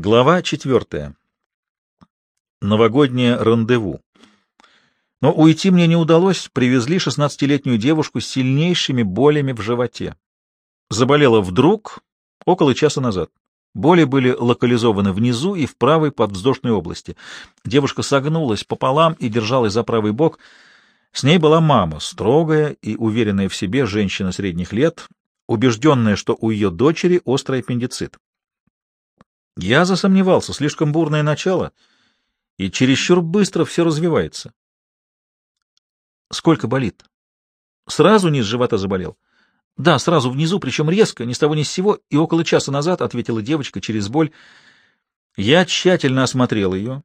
Глава четвертая. Новогоднее рандеву. Но уйти мне не удалось, привезли шестнадцатилетнюю девушку с сильнейшими болями в животе. Заболела вдруг около часа назад. Боли были локализованы внизу и в правой подвздошной области. Девушка согнулась пополам и держалась за правый бок. С ней была мама, строгая и уверенная в себе женщина средних лет, убежденная, что у ее дочери острый аппендицит. Я засомневался, слишком бурное начало, и чересчур быстро все развивается. Сколько болит? Сразу низ живота заболел? Да, сразу внизу, причем резко, ни с того ни с сего, и около часа назад, — ответила девочка через боль. Я тщательно осмотрел ее.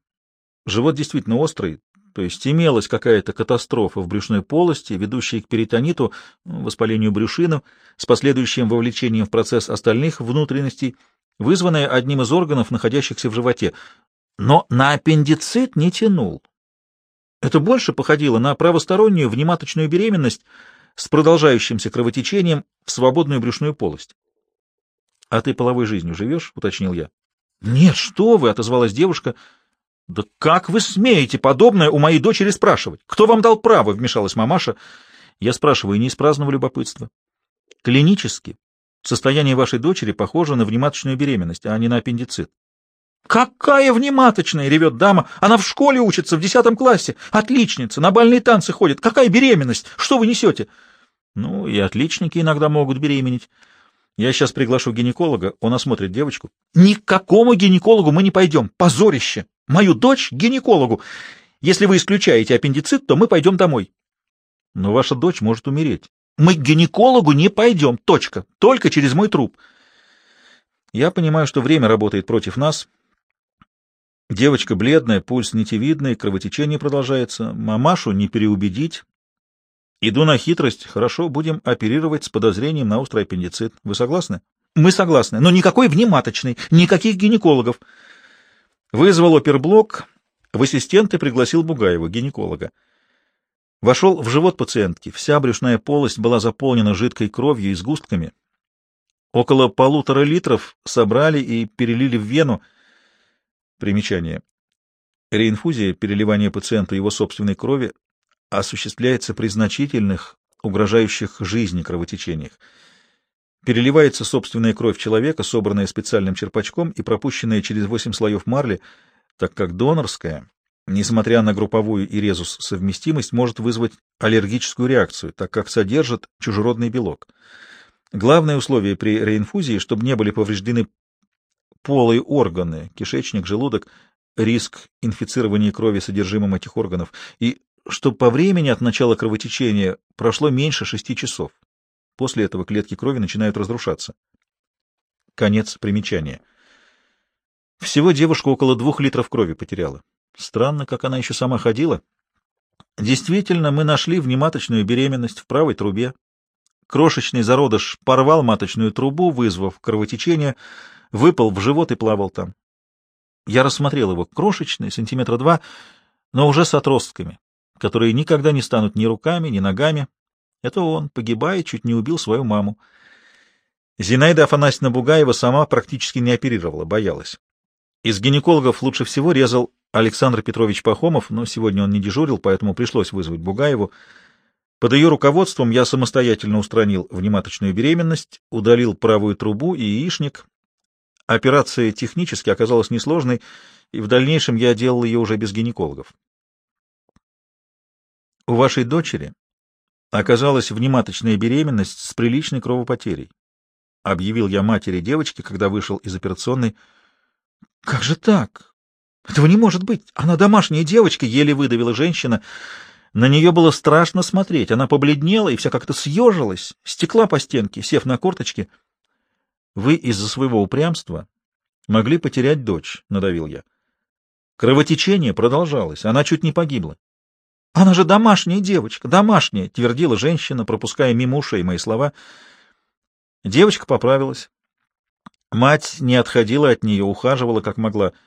Живот действительно острый, то есть имелась какая-то катастрофа в брюшной полости, ведущая к перитониту, воспалению брюшины, с последующим вовлечением в процесс остальных внутренностей — вызванное одним из органов, находящихся в животе, но на аппендицит не тянул. Это больше походило на правостороннюю внематочную беременность с продолжающимся кровотечением в свободную брюшную полость. — А ты половой жизнью живешь? — уточнил я. — Нет, что вы! — отозвалась девушка. — Да как вы смеете подобное у моей дочери спрашивать? Кто вам дал право? — вмешалась мамаша. Я спрашиваю не из праздного любопытства. Клинически Состояние вашей дочери похоже на внематочную беременность, а не на аппендицит. «Какая внематочная!» — ревет дама. «Она в школе учится, в десятом классе. Отличница, на бальные танцы ходит. Какая беременность? Что вы несете?» «Ну, и отличники иногда могут беременеть. Я сейчас приглашу гинеколога, он осмотрит девочку». «Ни к какому гинекологу мы не пойдем. Позорище! Мою дочь — гинекологу. Если вы исключаете аппендицит, то мы пойдем домой». «Но ваша дочь может умереть. Мы к гинекологу не пойдем. Точка. Только через мой труп. Я понимаю, что время работает против нас. Девочка бледная, пульс нитевидный, кровотечение продолжается. Мамашу не переубедить. Иду на хитрость. Хорошо, будем оперировать с подозрением на острый аппендицит. Вы согласны? Мы согласны. Но никакой внематочной, никаких гинекологов. Вызвал оперблок. В ассистенты пригласил Бугаева, гинеколога. Вошел в живот пациентки. Вся брюшная полость была заполнена жидкой кровью и сгустками. Около полутора литров собрали и перелили в вену. Примечание. Реинфузия, переливание пациенту его собственной крови, осуществляется при значительных, угрожающих жизни кровотечениях. Переливается собственная кровь человека, собранная специальным черпачком и пропущенная через восемь слоев марли, так как донорская несмотря на групповую и резус совместимость, может вызвать аллергическую реакцию, так как содержит чужеродный белок. Главное условие при реинфузии, чтобы не были повреждены полые органы, кишечник, желудок, риск инфицирования крови содержимым этих органов, и чтобы по времени от начала кровотечения прошло меньше шести часов. После этого клетки крови начинают разрушаться. Конец примечания. Всего девушка около двух литров крови потеряла. Странно, как она еще сама ходила. Действительно, мы нашли внематочную беременность в правой трубе. Крошечный зародыш порвал маточную трубу, вызвав кровотечение, выпал в живот и плавал там. Я рассмотрел его крошечный, сантиметра два, но уже с отростками, которые никогда не станут ни руками, ни ногами. Это он, погибая, чуть не убил свою маму. Зинаида Афанасьевна Бугаева сама практически не оперировала, боялась. Из гинекологов лучше всего резал Александр Петрович Пахомов, но сегодня он не дежурил, поэтому пришлось вызвать Бугаеву. Под ее руководством я самостоятельно устранил внематочную беременность, удалил правую трубу и яичник. Операция технически оказалась несложной, и в дальнейшем я делал ее уже без гинекологов. У вашей дочери оказалась внематочная беременность с приличной кровопотерей, — объявил я матери девочки, когда вышел из операционной. — Как же так? Этого не может быть. Она домашняя девочка, еле выдавила женщина. На нее было страшно смотреть. Она побледнела и вся как-то съежилась, стекла по стенке, сев на корточки. Вы из-за своего упрямства могли потерять дочь, — надавил я. Кровотечение продолжалось, она чуть не погибла. — Она же домашняя девочка, домашняя, — твердила женщина, пропуская мимо ушей мои слова. Девочка поправилась. Мать не отходила от нее, ухаживала как могла ——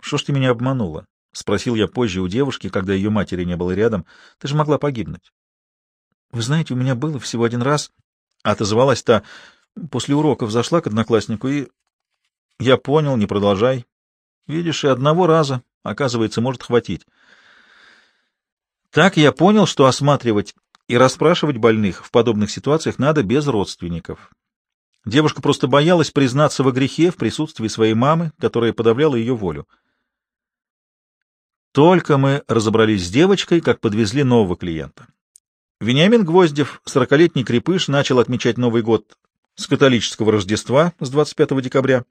Что ж ты меня обманула? — спросил я позже у девушки, когда ее матери не было рядом. — Ты же могла погибнуть. — Вы знаете, у меня было всего один раз. Отозвалась та. После уроков зашла к однокласснику и... Я понял, не продолжай. Видишь, и одного раза, оказывается, может хватить. Так я понял, что осматривать и расспрашивать больных в подобных ситуациях надо без родственников. Девушка просто боялась признаться во грехе в присутствии своей мамы, которая подавляла ее волю. Только мы разобрались с девочкой, как подвезли нового клиента. Вениамин Гвоздев, сорокалетний крепыш, начал отмечать Новый год с католического Рождества с 25 декабря.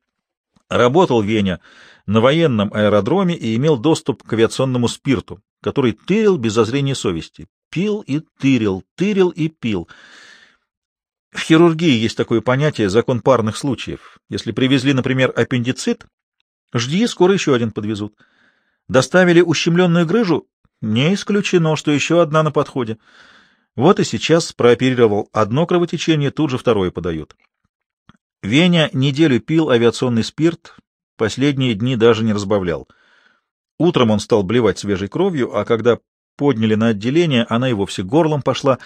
Работал Веня на военном аэродроме и имел доступ к авиационному спирту, который тырил без зазрения совести. Пил и тырил, тырил и пил. В хирургии есть такое понятие «закон парных случаев». Если привезли, например, аппендицит, жди, скоро еще один подвезут. Доставили ущемленную грыжу, не исключено, что еще одна на подходе. Вот и сейчас прооперировал одно кровотечение, тут же второе подают. Веня неделю пил авиационный спирт, последние дни даже не разбавлял. Утром он стал блевать свежей кровью, а когда подняли на отделение, она и вовсе горлом пошла.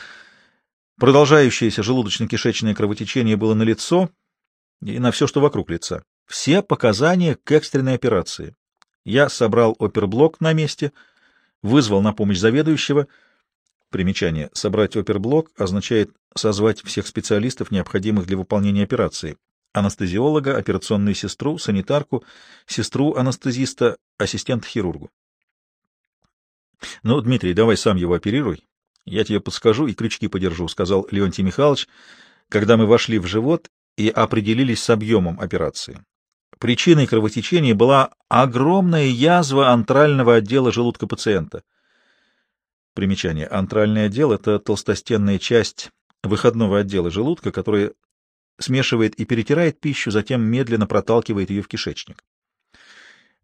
Продолжающееся желудочно-кишечное кровотечение было на лицо и на все, что вокруг лица. Все показания к экстренной операции. Я собрал оперблок на месте, вызвал на помощь заведующего. Примечание. Собрать оперблок означает созвать всех специалистов, необходимых для выполнения операции. Анестезиолога, операционную сестру, санитарку, сестру-анестезиста, ассистент-хирургу. — Ну, Дмитрий, давай сам его оперируй. Я тебе подскажу и крючки подержу, — сказал Леонтий Михайлович, когда мы вошли в живот и определились с объемом операции. Причиной кровотечения была огромная язва антрального отдела желудка пациента. Примечание. Антральный отдел — это толстостенная часть выходного отдела желудка, которая смешивает и перетирает пищу, затем медленно проталкивает ее в кишечник.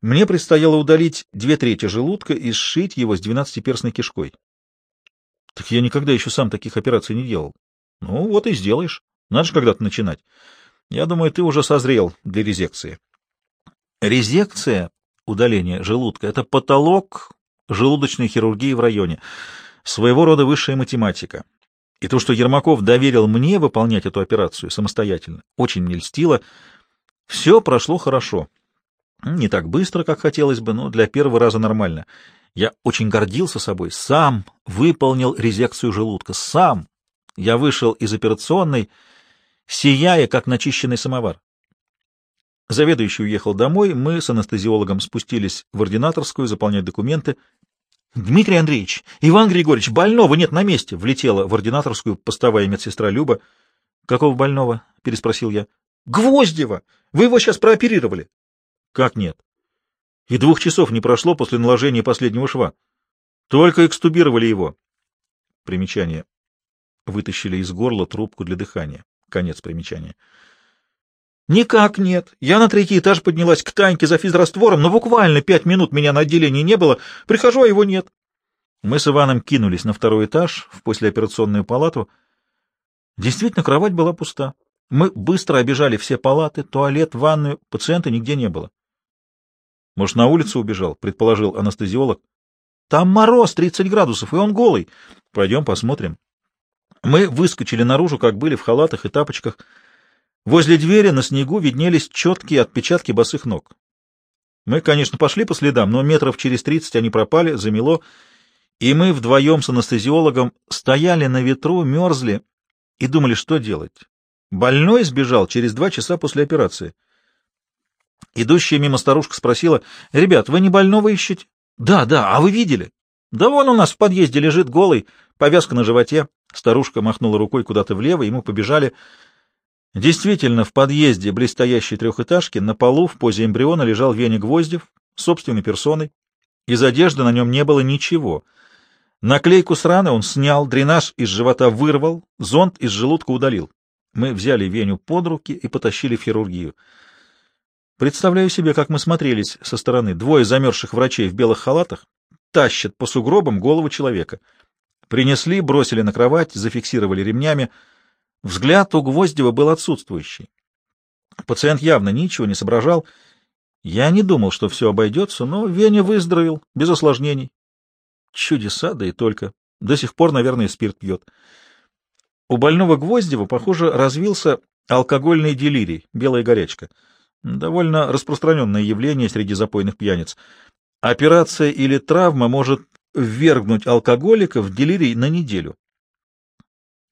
Мне предстояло удалить две трети желудка и сшить его с двенадцатиперстной кишкой. Так я никогда еще сам таких операций не делал. Ну, вот и сделаешь. Надо же когда-то начинать. Я думаю, ты уже созрел для резекции. Резекция, удаление желудка, это потолок желудочной хирургии в районе. Своего рода высшая математика. И то, что Ермаков доверил мне выполнять эту операцию самостоятельно, очень мне льстило. Все прошло хорошо. Не так быстро, как хотелось бы, но для первого раза нормально. Я очень гордился собой. Сам выполнил резекцию желудка. Сам. Я вышел из операционной, сияя, как начищенный самовар. Заведующий уехал домой, мы с анестезиологом спустились в ординаторскую заполнять документы. — Дмитрий Андреевич, Иван Григорьевич, больного нет на месте! — влетела в ординаторскую постовая медсестра Люба. — Какого больного? — переспросил я. — Гвоздева! Вы его сейчас прооперировали. Как нет? И двух часов не прошло после наложения последнего шва. Только экстубировали его. Примечание. Вытащили из горла трубку для дыхания. Конец примечания. Никак нет. Я на третий этаж поднялась к Таньке за физраствором, но буквально пять минут меня на отделении не было. Прихожу, а его нет. Мы с Иваном кинулись на второй этаж, в послеоперационную палату. Действительно, кровать была пуста. Мы быстро обежали все палаты, туалет, ванную. Пациента нигде не было. Может, на улицу убежал, предположил анестезиолог. Там мороз 30 градусов, и он голый. Пойдем посмотрим. Мы выскочили наружу, как были, в халатах и тапочках. Возле двери на снегу виднелись четкие отпечатки босых ног. Мы, конечно, пошли по следам, но метров через тридцать они пропали, замело, и мы вдвоем с анестезиологом стояли на ветру, мерзли и думали, что делать. Больной сбежал через два часа после операции. Идущая мимо старушка спросила, «Ребят, вы не больного ищете?» «Да, да, а вы видели?» «Да вон у нас в подъезде лежит голый, повязка на животе». Старушка махнула рукой куда-то влево, и мы побежали. Действительно, в подъезде близстоящей трехэтажки на полу в позе эмбриона лежал Веня Гвоздев, собственной персоной. Из одежды на нем не было ничего. Наклейку с раны он снял, дренаж из живота вырвал, зонд из желудка удалил. Мы взяли Веню под руки и потащили в хирургию. Представляю себе, как мы смотрелись со стороны. Двое замерзших врачей в белых халатах тащат по сугробам голову человека. Принесли, бросили на кровать, зафиксировали ремнями. Взгляд у Гвоздева был отсутствующий. Пациент явно ничего не соображал. Я не думал, что все обойдется, но Веня выздоровел, без осложнений. Чудеса, да и только. До сих пор, наверное, спирт пьет. У больного Гвоздева, похоже, развился алкогольный делирий, белая горячка. Довольно распространенное явление среди запойных пьяниц. Операция или травма может ввергнуть алкоголика в делирий на неделю.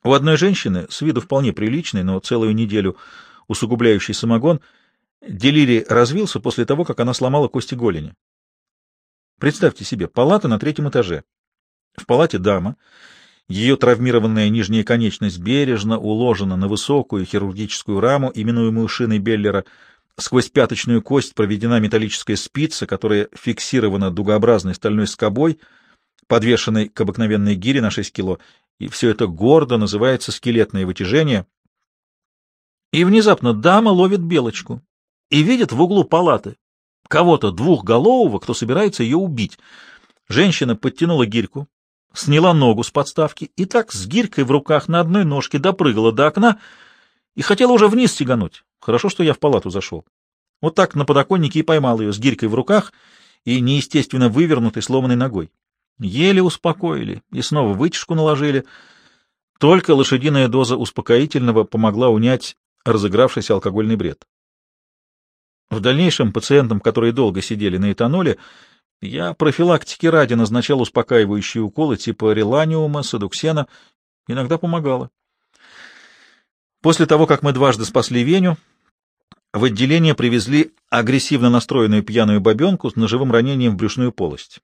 У одной женщины, с виду вполне приличной, но целую неделю усугубляющий самогон, делирий развился после того, как она сломала кости голени. Представьте себе, палата на третьем этаже. В палате дама, ее травмированная нижняя конечность бережно уложена на высокую хирургическую раму, именуемую шиной Беллера. Сквозь пяточную кость проведена металлическая спица, которая фиксирована дугообразной стальной скобой, подвешенной к обыкновенной гире на 6 кило, и все это гордо называется скелетное вытяжение. И внезапно дама ловит белочку и видит в углу палаты кого-то двухголового, кто собирается ее убить. Женщина подтянула гирьку, сняла ногу с подставки и так с гирькой в руках на одной ножке допрыгала до окна и хотела уже вниз стегануть. Хорошо, что я в палату зашел. Вот так на подоконнике и поймал ее с гирькой в руках и неестественно вывернутой сломанной ногой. Еле успокоили и снова вытяжку наложили. Только лошадиная доза успокоительного помогла унять разыгравшийся алкогольный бред. В дальнейшем пациентам, которые долго сидели на этаноле, я профилактики ради назначал успокаивающие уколы типа реланиума, садуксена. Иногда помогало. После того, как мы дважды спасли Веню, в отделение привезли агрессивно настроенную пьяную бабенку с ножевым ранением в брюшную полость.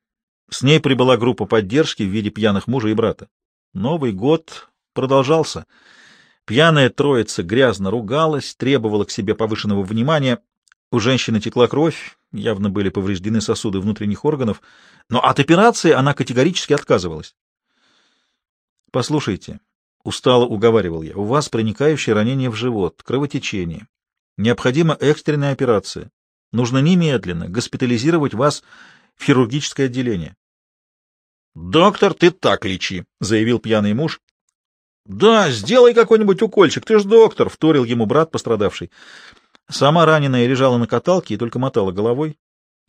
С ней прибыла группа поддержки в виде пьяных мужа и брата. Новый год продолжался. Пьяная троица грязно ругалась, требовала к себе повышенного внимания. У женщины текла кровь, явно были повреждены сосуды внутренних органов, но от операции она категорически отказывалась. «Послушайте», — устало уговаривал я, — «у вас проникающее ранение в живот, кровотечение. Необходима экстренная операция. Нужно немедленно госпитализировать вас в хирургическое отделение. «Доктор, ты так лечи», — заявил пьяный муж. «Да, сделай какой-нибудь укольчик, ты ж доктор», — вторил ему брат пострадавший. Сама раненая лежала на каталке и только мотала головой.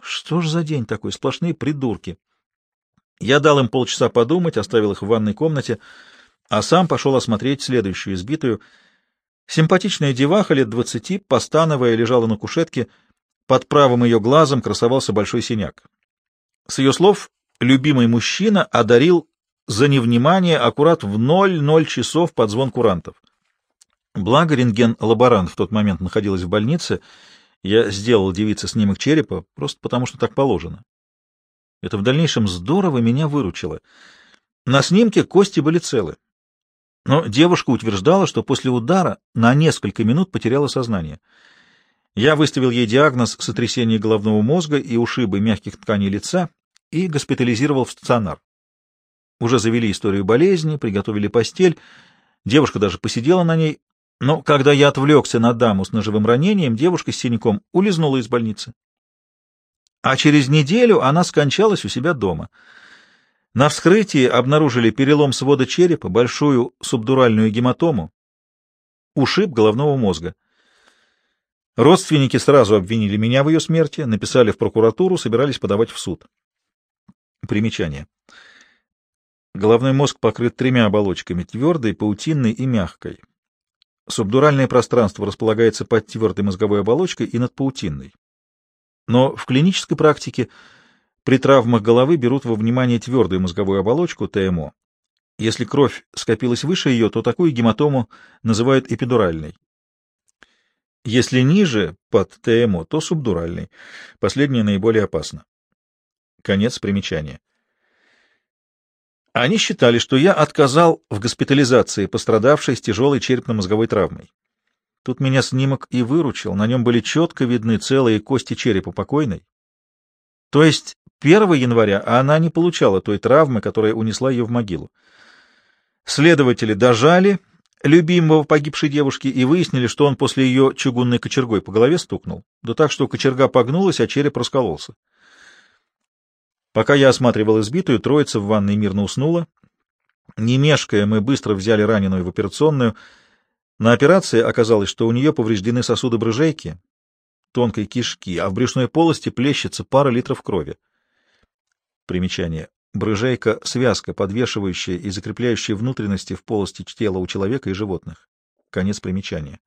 Что ж за день такой, сплошные придурки. Я дал им полчаса подумать, оставил их в ванной комнате, а сам пошел осмотреть следующую избитую. Симпатичная деваха лет двадцати, постановая, лежала на кушетке, под правым ее глазом красовался большой синяк. С ее слов любимый мужчина одарил за невнимание аккурат в ноль-ноль часов под звон курантов. Благо рентген-лаборант в тот момент находилась в больнице, я сделал девице снимок черепа, просто потому что так положено. Это в дальнейшем здорово меня выручило. На снимке кости были целы. Но девушка утверждала, что после удара на несколько минут потеряла сознание. Я выставил ей диагноз сотрясения головного мозга и ушибы мягких тканей лица и госпитализировал в стационар. Уже завели историю болезни, приготовили постель, девушка даже посидела на ней, но когда я отвлекся на даму с ножевым ранением, девушка с синяком улизнула из больницы. А через неделю она скончалась у себя дома. На вскрытии обнаружили перелом свода черепа, большую субдуральную гематому, ушиб головного мозга. Родственники сразу обвинили меня в ее смерти, написали в прокуратуру, собирались подавать в суд. Примечание. Головной мозг покрыт тремя оболочками — твердой, паутинной и мягкой. Субдуральное пространство располагается под твердой мозговой оболочкой и над паутинной. Но в клинической практике при травмах головы берут во внимание твердую мозговую оболочку, ТМО. Если кровь скопилась выше ее, то такую гематому называют эпидуральной. Если ниже, под ТМО, то субдуральной. Последнее наиболее опасно. Конец примечания. Они считали, что я отказал в госпитализации пострадавшей с тяжелой черепно-мозговой травмой. Тут меня снимок и выручил, на нем были четко видны целые кости черепа покойной. То есть 1 января она не получала той травмы, которая унесла ее в могилу. Следователи дожали любимого погибшей девушки и выяснили, что он после ее чугунной кочергой по голове стукнул, да так, что кочерга погнулась, а череп раскололся. Пока я осматривал избитую, троица в ванной мирно уснула. Не мешкая, мы быстро взяли раненую в операционную. На операции оказалось, что у нее повреждены сосуды брыжейки, тонкой кишки, а в брюшной полости плещется пара литров крови. Примечание. Брыжейка — связка, подвешивающая и закрепляющая внутренности в полости тела у человека и животных. Конец примечания.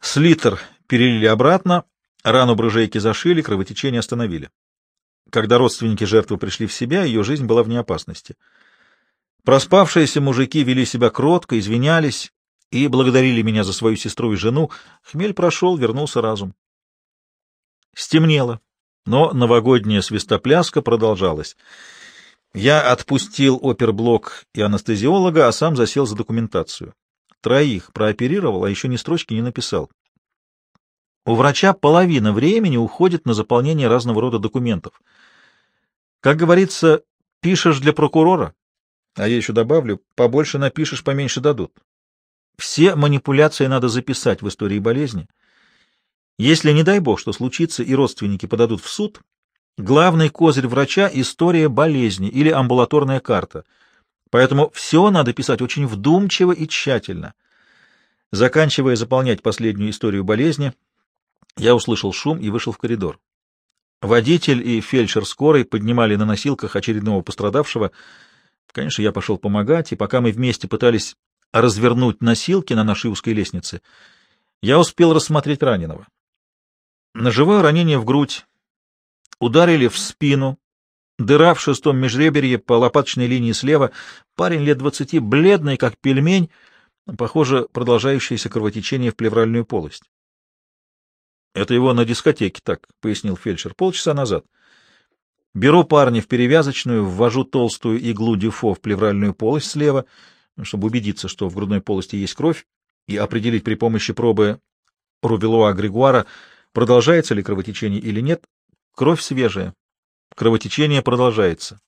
Слитер перелили обратно, рану брыжейки зашили, кровотечение остановили. Когда родственники жертвы пришли в себя, ее жизнь была вне опасности. Проспавшиеся мужики вели себя кротко, извинялись и благодарили меня за свою сестру и жену. Хмель прошел, вернулся разум. Стемнело, но новогодняя свистопляска продолжалась. Я отпустил оперблок и анестезиолога, а сам засел за документацию. Троих прооперировал, а еще ни строчки не написал. У врача половина времени уходит на заполнение разного рода документов. Как говорится, пишешь для прокурора, а я еще добавлю, побольше напишешь, поменьше дадут. Все манипуляции надо записать в истории болезни. Если, не дай бог, что случится, и родственники подадут в суд, главный козырь врача — история болезни или амбулаторная карта. Поэтому все надо писать очень вдумчиво и тщательно. Заканчивая заполнять последнюю историю болезни, я услышал шум и вышел в коридор. Водитель и фельдшер скорой поднимали на носилках очередного пострадавшего. Конечно, я пошел помогать, и пока мы вместе пытались развернуть носилки на нашей узкой лестнице, я успел рассмотреть раненого. Ножевое ранение в грудь. Ударили в спину. Дыра в шестом межреберье по лопаточной линии слева. Парень лет двадцати, бледный, как пельмень, похоже, продолжающееся кровотечение в плевральную полость. — Это его на дискотеке так, — пояснил фельдшер, — полчаса назад. Беру парня в перевязочную, ввожу толстую иглу дюфо в плевральную полость слева, чтобы убедиться, что в грудной полости есть кровь, и определить при помощи пробы Рувелуа Григуара, продолжается ли кровотечение или нет. Кровь свежая. Кровотечение продолжается.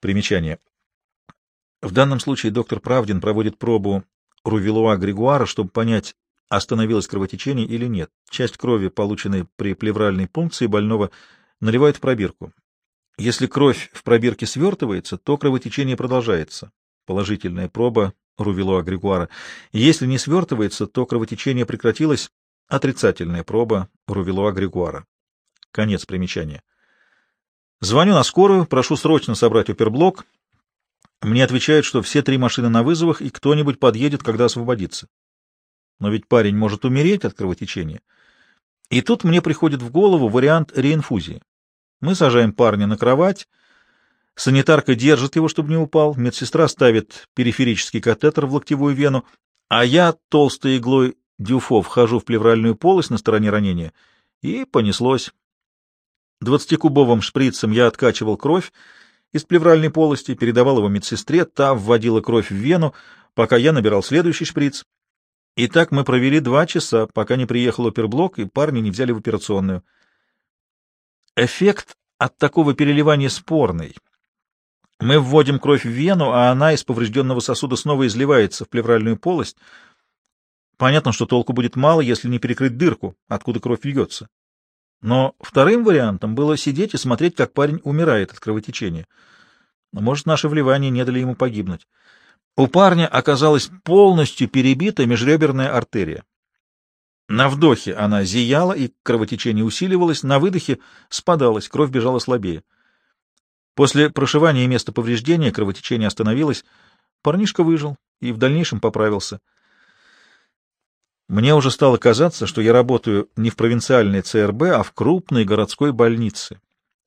Примечание. В данном случае доктор Правдин проводит пробу Рувелуа Григуара, чтобы понять, остановилось кровотечение или нет. Часть крови, полученной при плевральной пункции больного, наливают в пробирку. Если кровь в пробирке свертывается, то кровотечение продолжается. Положительная проба Рувелуа Григуара. Если не свертывается, то кровотечение прекратилось. Отрицательная проба Рувелуа Григуара. Конец примечания. Звоню на скорую, прошу срочно собрать оперблок. Мне отвечают, что все три машины на вызовах, и кто-нибудь подъедет, когда освободится. Но ведь парень может умереть от кровотечения. И тут мне приходит в голову вариант реинфузии. Мы сажаем парня на кровать, санитарка держит его, чтобы не упал, медсестра ставит периферический катетер в локтевую вену, а я толстой иглой дюфо вхожу в плевральную полость на стороне ранения, и понеслось. Двадцатикубовым шприцем я откачивал кровь из плевральной полости, передавал его медсестре, та вводила кровь в вену, пока я набирал следующий шприц. И так мы провели два часа, пока не приехал оперблок, и парни не взяли в операционную. Эффект от такого переливания спорный. Мы вводим кровь в вену, а она из поврежденного сосуда снова изливается в плевральную полость. Понятно, что толку будет мало, если не перекрыть дырку, откуда кровь льется. Но вторым вариантом было сидеть и смотреть, как парень умирает от кровотечения. Может, наше вливание не дали ему погибнуть. У парня оказалась полностью перебита межреберная артерия. На вдохе она зияла, и кровотечение усиливалось, на выдохе спадалось, кровь бежала слабее. После прошивания места повреждения кровотечение остановилось, парнишка выжил и в дальнейшем поправился. Мне уже стало казаться, что я работаю не в провинциальной ЦРБ, а в крупной городской больнице.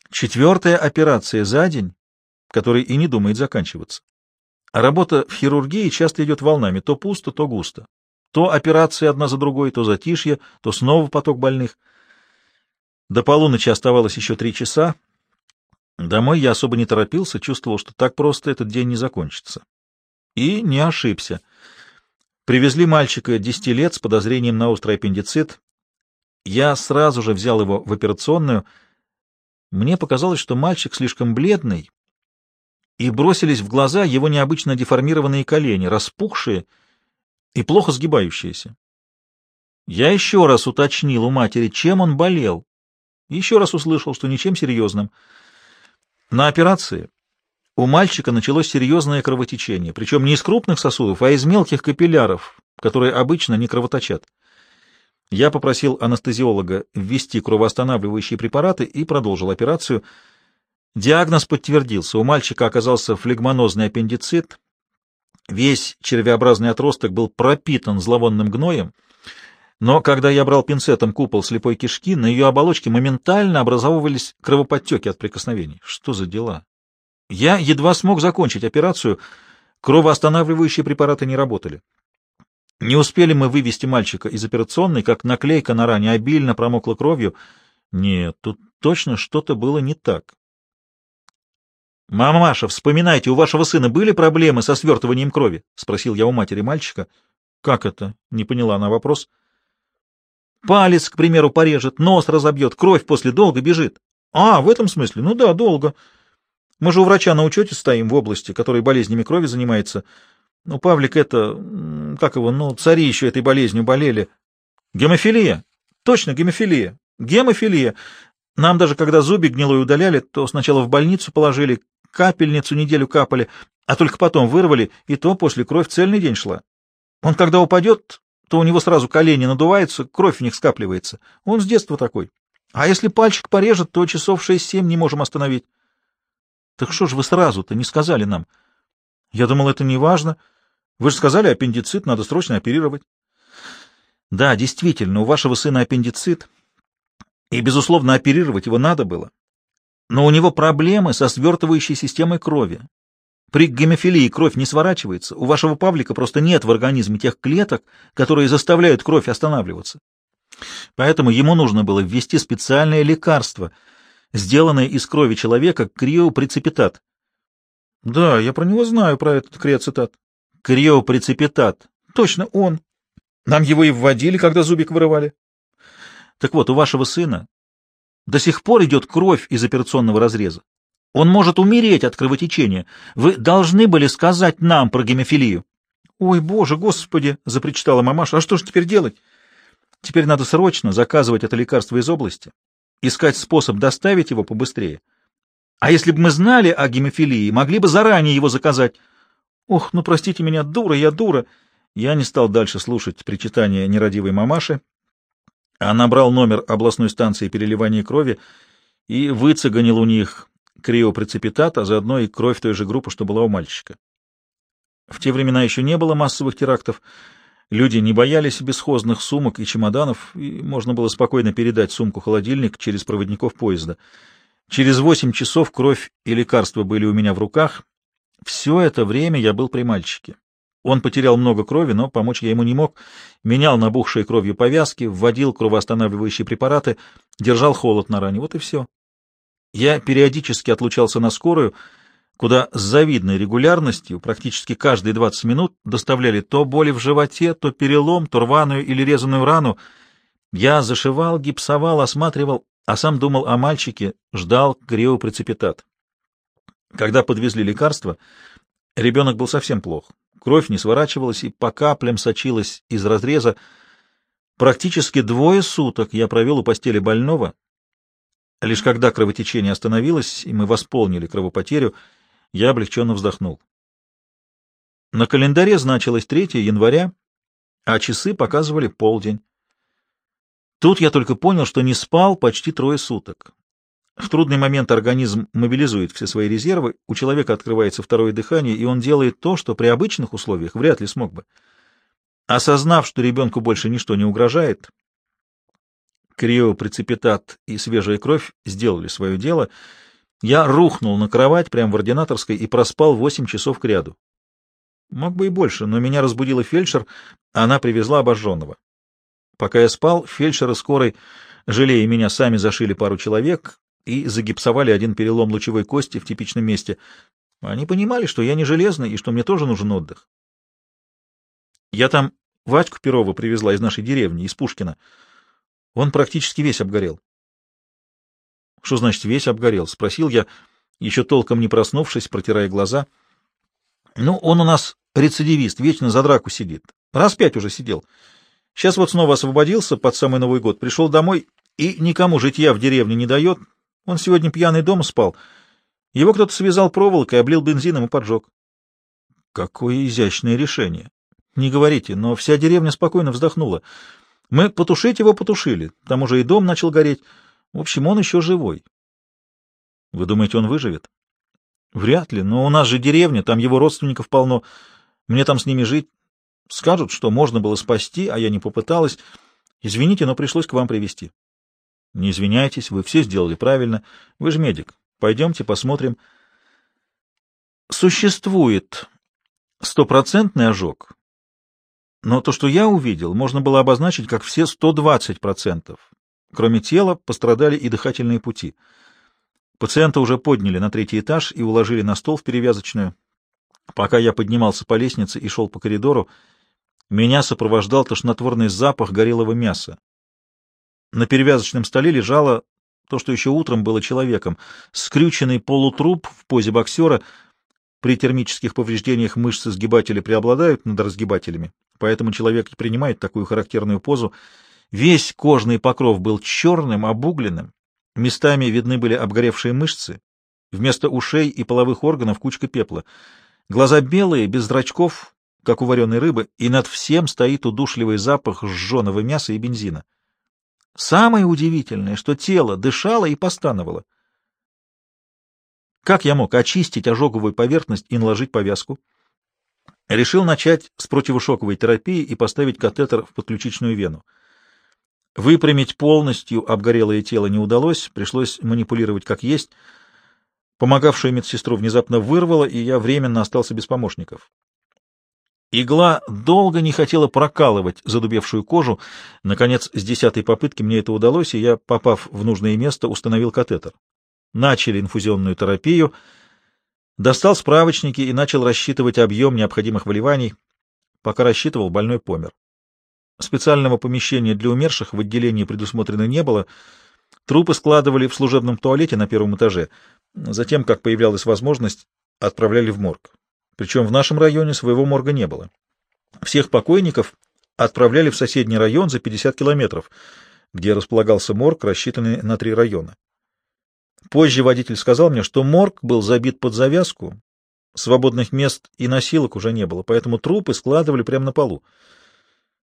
Четвертая операция за день, которая и не думает заканчиваться. А работа в хирургии часто идет волнами, то пусто, то густо. То операции одна за другой, то затишье, то снова поток больных. До полуночи оставалось еще три часа. Домой я особо не торопился, чувствовал, что так просто этот день не закончится. И не ошибся. Привезли мальчика десяти лет с подозрением на острый аппендицит. Я сразу же взял его в операционную. Мне показалось, что мальчик слишком бледный, и бросились в глаза его необычно деформированные колени, распухшие, и плохо сгибающиеся. Я еще раз уточнил у матери, чем он болел. Еще раз услышал, что ничем серьезным. На операции у мальчика началось серьезное кровотечение, причем не из крупных сосудов, а из мелких капилляров, которые обычно не кровоточат. Я попросил анестезиолога ввести кровоостанавливающие препараты и продолжил операцию. Диагноз подтвердился. У мальчика оказался флегмонозный аппендицит, Весь червеобразный отросток был пропитан зловонным гноем, Но когда я брал пинцетом купол слепой кишки, на ее оболочке моментально образовывались кровоподтеки от прикосновений. Что за дела? Я едва смог закончить операцию, кровоостанавливающие препараты не работали. Не успели мы вывести мальчика из операционной, как наклейка на ране обильно промокла кровью. Нет, тут точно что-то было не так. — Мамаша, вспоминайте, у вашего сына были проблемы со свертыванием крови? — спросил я у матери мальчика. — Как это? — не поняла она вопрос. — Палец, к примеру, порежет, нос разобьет, кровь после долго бежит. — А, в этом смысле? Ну да, долго. Мы же у врача на учете стоим в области, который болезнями крови занимается. Ну, Павлик это... Как его? Ну, цари еще этой болезнью болели. Гемофилия. Точно, гемофилия. Гемофилия. Нам даже когда зубик гнилой удаляли, то сначала в больницу положили, капельницу неделю капали, а только потом вырвали, и то после кровь цельный день шла. Он когда упадет, то у него сразу колени надуваются, кровь в них скапливается. Он с детства такой. А если пальчик порежет, то часов шесть-семь не можем остановить. Так что ж вы сразу-то не сказали нам? Я думал, это не важно. Вы же сказали, аппендицит надо срочно оперировать. Да, действительно, у вашего сына аппендицит, и, безусловно, оперировать его надо было. Но у него проблемы со свертывающей системой крови. При гемофилии кровь не сворачивается, у вашего Павлика просто нет в организме тех клеток, которые заставляют кровь останавливаться. Поэтому ему нужно было ввести специальное лекарство, сделанное из крови человека, криопрецепитат. Да, я про него знаю, про этот криоцитат. Криопрецепитат. Точно он. Нам его и вводили, когда зубик вырывали. Так вот, у вашего сына до сих пор идет кровь из операционного разреза. Он может умереть от кровотечения. Вы должны были сказать нам про гемофилию. — Ой, боже, господи! — запричитала мамаша. — А что же теперь делать? Теперь надо срочно заказывать это лекарство из области, искать способ доставить его побыстрее. А если бы мы знали о гемофилии, могли бы заранее его заказать. Ох, ну простите меня, дура, я дура. Я не стал дальше слушать причитания нерадивой мамаши, а набрал номер областной станции переливания крови и выцеганил у них криопрецепитат, а заодно и кровь той же группы, что была у мальчика. В те времена еще не было массовых терактов, люди не боялись бесхозных сумок и чемоданов, и можно было спокойно передать сумку-холодильник через проводников поезда. Через восемь часов кровь и лекарства были у меня в руках. Все это время я был при мальчике. Он потерял много крови, но помочь я ему не мог. Менял набухшие кровью повязки, вводил кровоостанавливающие препараты, держал холод на ране. Вот и все. Я периодически отлучался на скорую, куда с завидной регулярностью, практически каждые 20 минут, доставляли то боли в животе, то перелом, то рваную или резаную рану. Я зашивал, гипсовал, осматривал, а сам думал о мальчике, ждал криопрецепитат. Когда подвезли лекарства, ребенок был совсем плох. Кровь не сворачивалась и по каплям сочилась из разреза. Практически двое суток я провел у постели больного. Лишь когда кровотечение остановилось, и мы восполнили кровопотерю, я облегченно вздохнул. На календаре значилось 3 января, а часы показывали полдень. Тут я только понял, что не спал почти трое суток. В трудный момент организм мобилизует все свои резервы, у человека открывается второе дыхание, и он делает то, что при обычных условиях вряд ли смог бы. Осознав, что ребенку больше ничто не угрожает, криопрецепитат и свежая кровь сделали свое дело, я рухнул на кровать прямо в ординаторской и проспал восемь часов к ряду. Мог бы и больше, но меня разбудила фельдшер, она привезла обожженного. Пока я спал, фельдшеры скорой, жалея меня, сами зашили пару человек, и загипсовали один перелом лучевой кости в типичном месте. Они понимали, что я не железный и что мне тоже нужен отдых. Я там Вадьку Перова привезла из нашей деревни, из Пушкина. Он практически весь обгорел. — Что значит весь обгорел? — спросил я, еще толком не проснувшись, протирая глаза. — Ну, он у нас рецидивист, вечно за драку сидит. Раз пять уже сидел. Сейчас вот снова освободился под самый Новый год, пришел домой и никому житья в деревне не дает, он сегодня пьяный дома спал. Его кто-то связал проволокой, облил бензином и поджег. Какое изящное решение. Не говорите, но вся деревня спокойно вздохнула. Мы потушить его потушили, там уже и дом начал гореть. В общем, он еще живой. Вы думаете, он выживет? Вряд ли, но у нас же деревня, там его родственников полно. Мне там с ними жить. Скажут, что можно было спасти, а я не попыталась. Извините, но пришлось к вам привести. Не извиняйтесь, вы все сделали правильно. Вы же медик. Пойдемте посмотрим. Существует стопроцентный ожог, но то, что я увидел, можно было обозначить как все 120%. Кроме тела пострадали и дыхательные пути. Пациента уже подняли на третий этаж и уложили на стол в перевязочную. Пока я поднимался по лестнице и шел по коридору, меня сопровождал тошнотворный запах горелого мяса. На перевязочном столе лежало то, что еще утром было человеком, скрюченный полутруп в позе боксера. При термических повреждениях мышцы сгибателя преобладают над разгибателями, поэтому человек и принимает такую характерную позу. Весь кожный покров был черным, обугленным, местами видны были обгоревшие мышцы, вместо ушей и половых органов кучка пепла. Глаза белые, без зрачков, как у вареной рыбы, и над всем стоит удушливый запах сжженного мяса и бензина. Самое удивительное, что тело дышало и постановало. Как я мог очистить ожоговую поверхность и наложить повязку? Решил начать с противошоковой терапии и поставить катетер в подключичную вену. Выпрямить полностью обгорелое тело не удалось, пришлось манипулировать как есть. Помогавшую медсестру внезапно вырвало, и я временно остался без помощников. Игла долго не хотела прокалывать задубевшую кожу. Наконец, с десятой попытки мне это удалось, и я, попав в нужное место, установил катетер. Начали инфузионную терапию, достал справочники и начал рассчитывать объем необходимых вливаний. Пока рассчитывал, больной помер. Специального помещения для умерших в отделении предусмотрено не было. Трупы складывали в служебном туалете на первом этаже. Затем, как появлялась возможность, отправляли в морг. Причем в нашем районе своего морга не было. Всех покойников отправляли в соседний район за 50 километров, где располагался морг, рассчитанный на три района. Позже водитель сказал мне, что морг был забит под завязку, свободных мест и носилок уже не было, поэтому трупы складывали прямо на полу.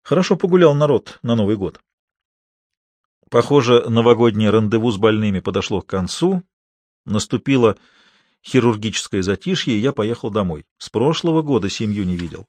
Хорошо погулял народ на Новый год. Похоже, новогоднее рандеву с больными подошло к концу. Наступило хирургическое затишье, и я поехал домой. С прошлого года семью не видел.